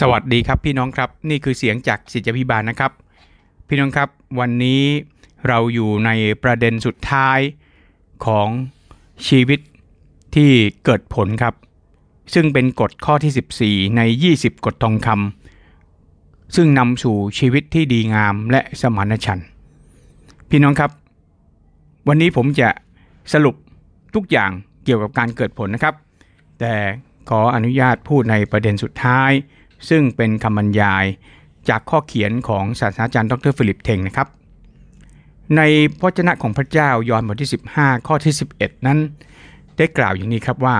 สวัสดีครับพี่น้องครับนี่คือเสียงจากศิษยพิบาลนะครับ พี่น้องครับวันนี้เราอยู่ในประเด็นสุดท้ายของชีวิตที่เกิดผลครับ ซึ่งเป็นกฎข้อที่ 14 ใน 20 กฎทองคำซึ่งนำสู่ชีวิตที่ดีงามและสมานฉันท์พี่น้องครับ วันนี้ผมจะสรุปทุกอย่างเกี่ยวกับการเกิดผลนะครับ แต่ขออนุญาตพูดในประเด็นสุดท้าย ซึ่งเป็นคำบรรยายจากข้อเขียนของศาสตราจารย์ดรฟิลิปเทงนะครับ ในพระเจ้าของพระเจ้ายอห์นบทที่ 15 ข้อที่ 11 นั้น ได้กล่าวอย่างนี้ครับว่า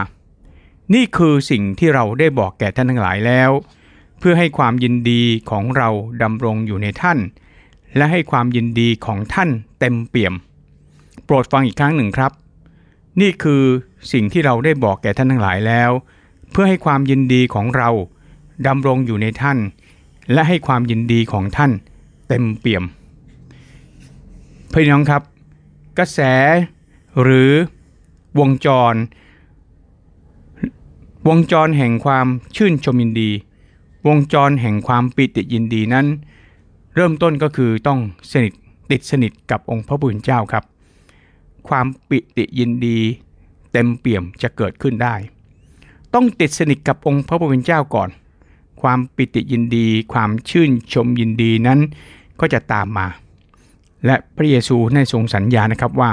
นี่คือสิ่งที่เราได้บอกแก่ท่านทั้งหลายแล้ว เพื่อให้ความยินดีของเราดำรงอยู่ในท่าน และให้ความยินดีของท่านเต็มเปี่ยม โปรดฟังอีกครั้งหนึ่งครับ นี่คือสิ่งที่เราได้บอกแก่ท่านทั้งหลายแล้ว เพื่อให้ความยินดีของเรา ดำรงอยู่ในท่าน และให้ความยินดีของท่านเต็มเปี่ยมพี่น้องครับ กระแสหรือวงจร วงจรแห่งความชื่นชมยินดี วงจรแห่งความปิติยินดีนั้น เริ่มต้นก็คือต้องสนิทติดสนิทกับองค์พระผู้เจ้าครับ ความปิติยินดีเต็มเปี่ยมจะเกิดขึ้นได้ ต้องติดสนิทกับองค์พระผู้เป็นเจ้าก่อน ความปิติยินดี ความชื่นชมยินดีนั้นก็จะตามมา และพระเยซูได้ทรงสัญญานะครับว่า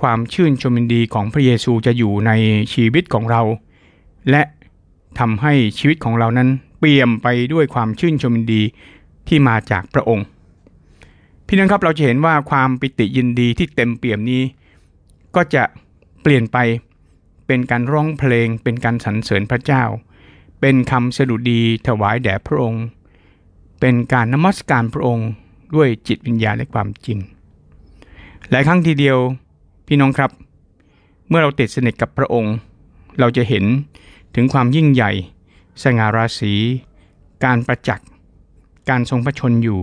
ความชื่นชมยินดีของพระเยซูจะอยู่ในชีวิตของเรา และทำให้ชีวิตของเรานั้นเปี่ยมไปด้วยความชื่นชมยินดีที่มาจากพระองค์ พี่น้องครับเราจะเห็นว่าความปิติยินดีที่เต็มเปี่ยมนี้ ก็จะเปลี่ยนไปเป็นการร้องเพลงเป็นการสรรเสริญพระเจ้า เป็นคำสดุดีถวายแด่พระองค์ เป็นการนมัสการพระองค์ด้วยจิตวิญญาณและความจริง หลายครั้งทีเดียวพี่น้องครับ เมื่อเราติดสนิทกับพระองค์ เราจะเห็นถึงความยิ่งใหญ่ สง่าราศีการประจักษ์ การทรงพระชนอยู่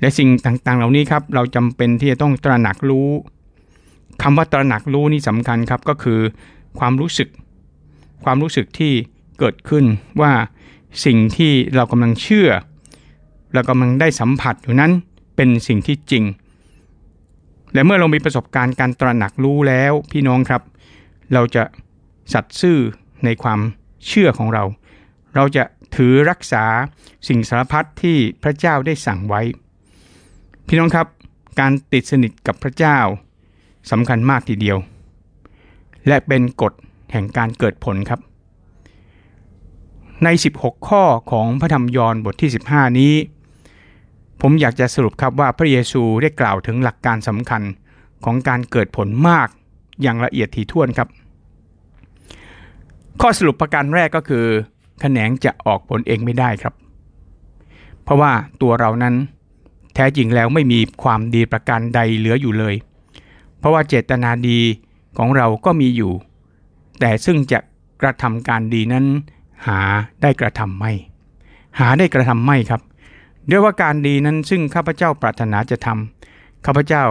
และสิ่งต่างๆ เหล่านี้ครับ เราจำเป็นที่จะต้องตระหนักรู้คำว่าตระหนักรู้นี่สำคัญครับก็คือ ความรู้สึก ความรู้สึกที่ เกิดขึ้นว่าสิ่งที่เรากำลังเชื่อ เรากำลังได้สัมผัสอยู่นั้นเป็นสิ่งที่จริง และเมื่อเรามีประสบการณ์การตระหนักรู้แล้วพี่น้องครับ เราจะสัตย์ซื่อในความเชื่อของเรา เราจะถือรักษาสิ่งสารพัดที่พระเจ้าได้สั่งไว้ พี่น้องครับ การติดสนิทกับพระเจ้าสำคัญมากทีเดียว และเป็นกฎแห่งการเกิดผลครับ ใน 16 ข้อของพระธรรมยอห์นบทที่ 15 นี้ ผมอยากจะสรุปครับว่าพระเยซูได้กล่าวถึงหลักการสำคัญของการเกิดผลมากอย่างละเอียดถี่ถ้วนครับ ข้อสรุปประการแรกก็คือแขนงจะออกผลเองไม่ได้ครับ เพราะว่าตัวเรานั้นแท้จริงแล้วไม่มีความดีประการใดเหลืออยู่เลย เพราะว่าเจตนาดีของเราก็มีอยู่ แต่ซึ่งจะกระทำการดีนั้น หาได้กระทำไม่ หาได้กระทำไม่ครับด้วยว่าการดีนั้นซึ่งข้าพเจ้าปรารถนาจะทำข้าพเจ้า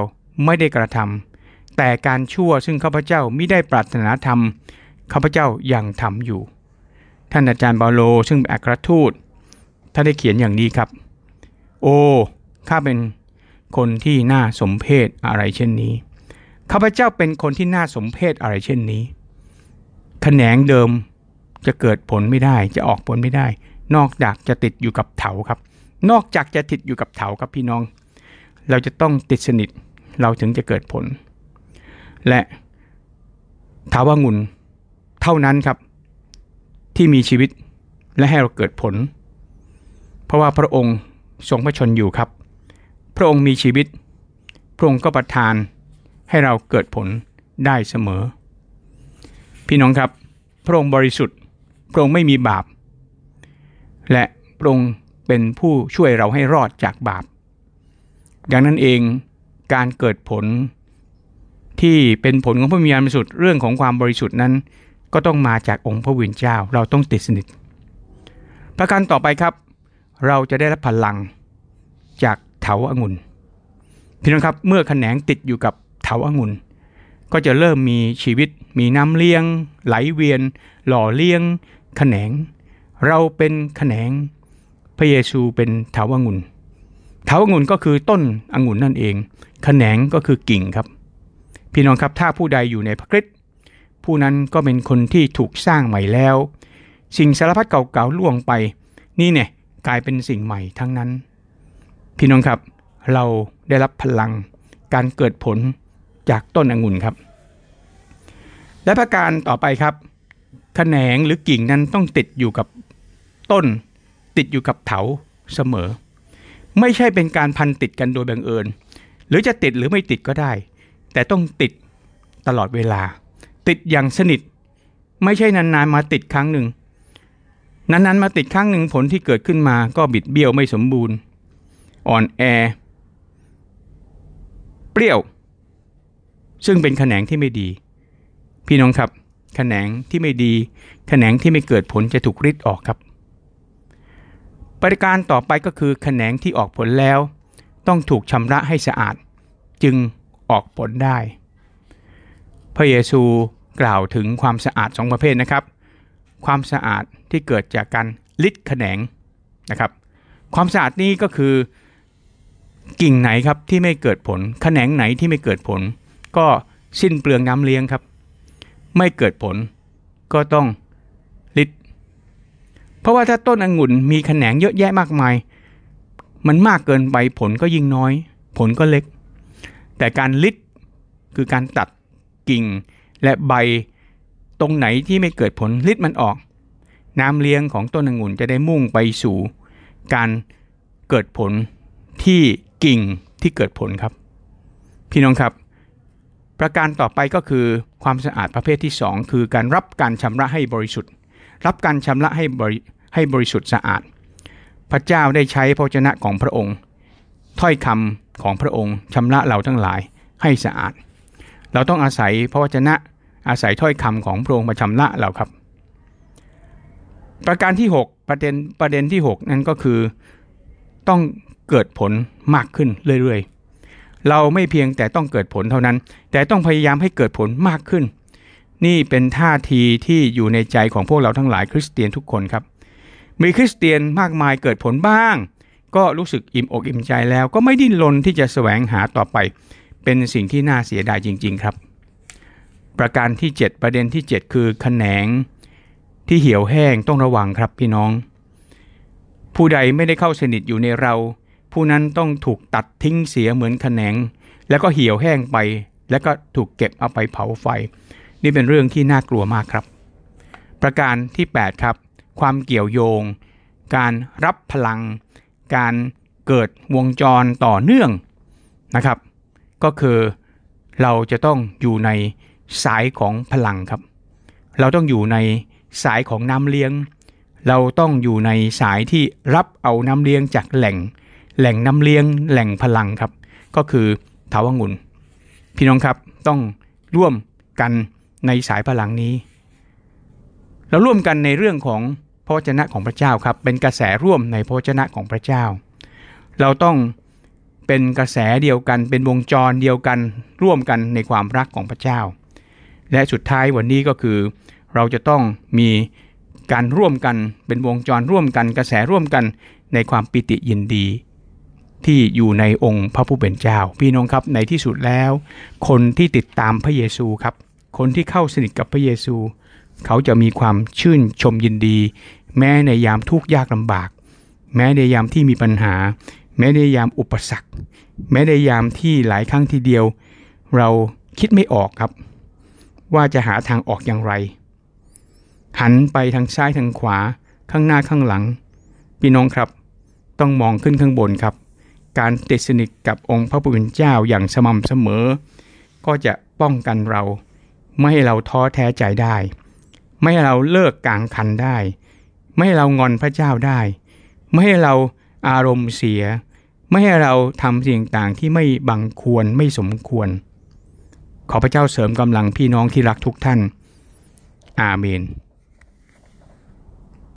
ไม่ได้กระทำแต่การชั่วซึ่งข้าพเจ้าไม่ได้ปรารถนาทำข้าพเจ้ายังทำอยู่ ท่านอาจารย์เปาโลซึ่งเป็นอัครทูตท่านได้เขียนอย่างนี้ครับ โอ้ข้าเป็นคนที่น่าสมเพชอะไรเช่นนี้ข้าพเจ้าเป็นคนที่น่าสมเพชอะไรเช่นนี้แขนงเดิม จะเกิดผลไม่ได้จะออกผลไม่ได้ นอกจากจะติดอยู่กับเถาครับ นอกจากจะติดอยู่กับเถาครับพี่น้อง เราจะต้องติดสนิทเราถึงจะเกิดผล และถาวางุ่นเท่านั้นครับ ที่มีชีวิตและให้เราเกิดผล เพราะว่าพระองค์ทรงพระชนอยู่ครับ พระองค์มีชีวิต พระองค์ก็ประทานให้เราเกิดผลได้เสมอ พี่น้องครับ พระองค์บริสุทธิ์ พระองค์ไม่มีบาป และพระองค์เป็นผู้ช่วยเราให้รอดจากบาป ดังนั้นเองการเกิดผลที่เป็นผลของพระวิญญาณบริสุทธิ์เรื่องของความบริสุทธิ์นั้น ก็ต้องมาจากองค์พระวิญญาณเจ้าเราต้องติดสนิท ประการต่อไปครับ เราจะได้รับพลังจากเถาอางุ่นพี่น้องครับเมื่อแขนงติดอยู่กับเถาอางุ่นก็จะเริ่มมีชีวิตมีน้ำเลี้ยง ไหลเวียน หล่อเลี้ยง ขนง เราเป็นแขนง พระเยซูเป็นเถาวงุ่นเถาวงุ่นก็คือต้นองุ่นนั่นเองแขนงก็คือกิ่งครับ พี่น้องครับถ้าผู้ใดอยู่ในพระคริสต์ผู้นั้นก็เป็นคนที่ถูกสร้างใหม่แล้ว สิ่งสารพัดเก่าๆล่วงไป นี่เนี่ยกลายเป็นสิ่งใหม่ทั้งนั้น พี่น้องครับเราได้รับพลังการเกิดผลจากต้นองุ่นครับ และประการต่อไปครับ แขนงหรือกิ่งนั้นต้องติดอยู่กับต้น ติดอยู่กับเถาเสมอ ไม่ใช่เป็นการพันติดกันโดยบังเอิญ หรือจะติดหรือไม่ติดก็ได้ แต่ต้องติดตลอดเวลา ติดอย่างสนิท ไม่ใช่นานๆมาติดครั้งหนึ่งนานๆมาติดครั้งหนึ่งผลที่เกิดขึ้นมาก็บิดเบี้ยวไม่สมบูรณ์ อ่อนแอ เปรี้ยว ซึ่งเป็นแขนงที่ไม่ดี พี่น้องครับ แขนงที่ไม่ดีแขนงที่ไม่เกิดผลจะถูกริดออกครับ ปริการต่อไปก็คือแขนงที่ออกผลแล้ว ต้องถูกชำระให้สะอาด จึงออกผลได้ พระเยซูกล่าวถึงความสะอาดสองประเภทนะครับ ความสะอาดที่เกิดจากการลิดแขนงนะครับ ความสะอาดนี้ก็คือกิ่งไหนครับที่ไม่เกิดผลแขนงไหนที่ไม่เกิดผล ก็สิ้นเปลืองน้ำเลี้ยงครับ ไม่เกิดผล ก็ต้องลิดเพราะว่าถ้าต้นองุ่นมีแขนงเยอะแยะมากมาย มันมากเกินไปผลก็ยิ่งน้อย ผลก็เล็ก แต่การลิดคือการตัดกิ่งและใบตรงไหนที่ไม่เกิดผลลิดมันออก น้ำเลี้ยงของต้นองุ่นจะได้มุ่งไปสู่ การเกิดผลที่กิ่งที่เกิดผลครับ พี่น้องครับ ประการต่อไปก็คือความสะอาดประเภทที่ 2 คือการรับการชำระให้บริสุทธิ์ รับการชำระให้บริให้บริสุทธิ์สะอาด พระเจ้าได้ใช้พระชนะของพระองค์ ถ้อยคำของพระองค์ชำระเราทั้งหลายให้สะอาด เราต้องอาศัยพระวจนะอาศัยถ้อยคำของพระองค์มาชำระเราครับ ประการที่ 6 ประเด็นประเด็นที่ 6 นั่นก็คือต้องเกิดผลมากขึ้นเรื่อยๆ เราไม่เพียงแต่ต้องเกิดผลเท่านั้น แต่ต้องพยายามให้เกิดผลมากขึ้น นี่เป็นท่าทีที่อยู่ในใจของพวกเราทั้งหลายคริสเตียนทุกคนครับ มีคริสเตียนมากมายเกิดผลบ้าง ก็รู้สึกอิ่มอกอิ่มใจแล้ว ก็ไม่ดิ้นรนที่จะแสวงหาต่อไป เป็นสิ่งที่น่าเสียดายจริง ๆ ครับ ประการที่ 7 ประเด็นที่ 7 คือแขนงที่เหี่ยวแห้งต้องระวังครับพี่น้อง ผู้ใดไม่ได้เข้าสนิทอยู่ในเรา ผู้นั้นต้องถูกตัดทิ้งเสียเหมือนแขนง แล้วก็เหี่ยวแห้งไป แล้วก็ถูกเก็บเอาไปเผาไฟ นี่เป็นเรื่องที่น่ากลัวมากครับ ประการที่ 8 ครับ ความเกี่ยวโยง การรับพลัง การเกิดวงจรต่อเนื่องนะครับ ก็คือเราจะต้องอยู่ในสายของพลังครับ เราต้องอยู่ในสายของน้ำเลี้ยง เราต้องอยู่ในสายที่รับเอาน้ำเลี้ยงจากแหล่ง แหล่งน้ำเลี้ยงแหล่งพลังครับ ก็คือเถาวงุ่นพี่น้องครับต้องร่วมกันในสายพลังนี้ เราร่วมกันในเรื่องของพระวจนะของพระเจ้าครับ เป็นกระแสร่วมในพระวจนะของพระเจ้า เราต้องเป็นกระแสเดียวกัน เป็นวงจรเดียวกันร่วมกันในความรักของพระเจ้า และสุดท้ายวันนี้ก็คือ เราจะต้องมีการร่วมกันเป็นวงจรร่วมกัน กระแสร่วมกันในความปิติยินดี ที่อยู่ในองค์พระผู้เป็นเจ้า พี่น้องครับในที่สุดแล้ว คนที่ติดตามพระเยซูครับ คนที่เข้าสนิทกับพระเยซู เขาจะมีความชื่นชมยินดี แม้ในยามทุกข์ยากลำบาก แม้ในยามที่มีปัญหา แม้ในยามอุปสรรค แม้ในยามที่หลายครั้งทีเดียว เราคิดไม่ออกครับ ว่าจะหาทางออกอย่างไร หันไปทางซ้ายทางขวาข้างหน้าข้างหลัง พี่น้องครับ ต้องมองขึ้นข้างบนครับ การติดสนิทกับองค์พระผู้เป็นเจ้าอย่างสม่ำเสมอ ก็จะป้องกันเรา ไม่ให้เราท้อแท้ใจได้ ไม่ให้เราเลิกกลางคันได้ ไม่ให้เรางอนพระเจ้าได้ ไม่ให้เราอารมณ์เสีย ไม่ให้เราทำสิ่งต่างที่ไม่บังควรไม่สมควร ขอพระเจ้าเสริมกำลังพี่น้องที่รักทุกท่าน อาเมน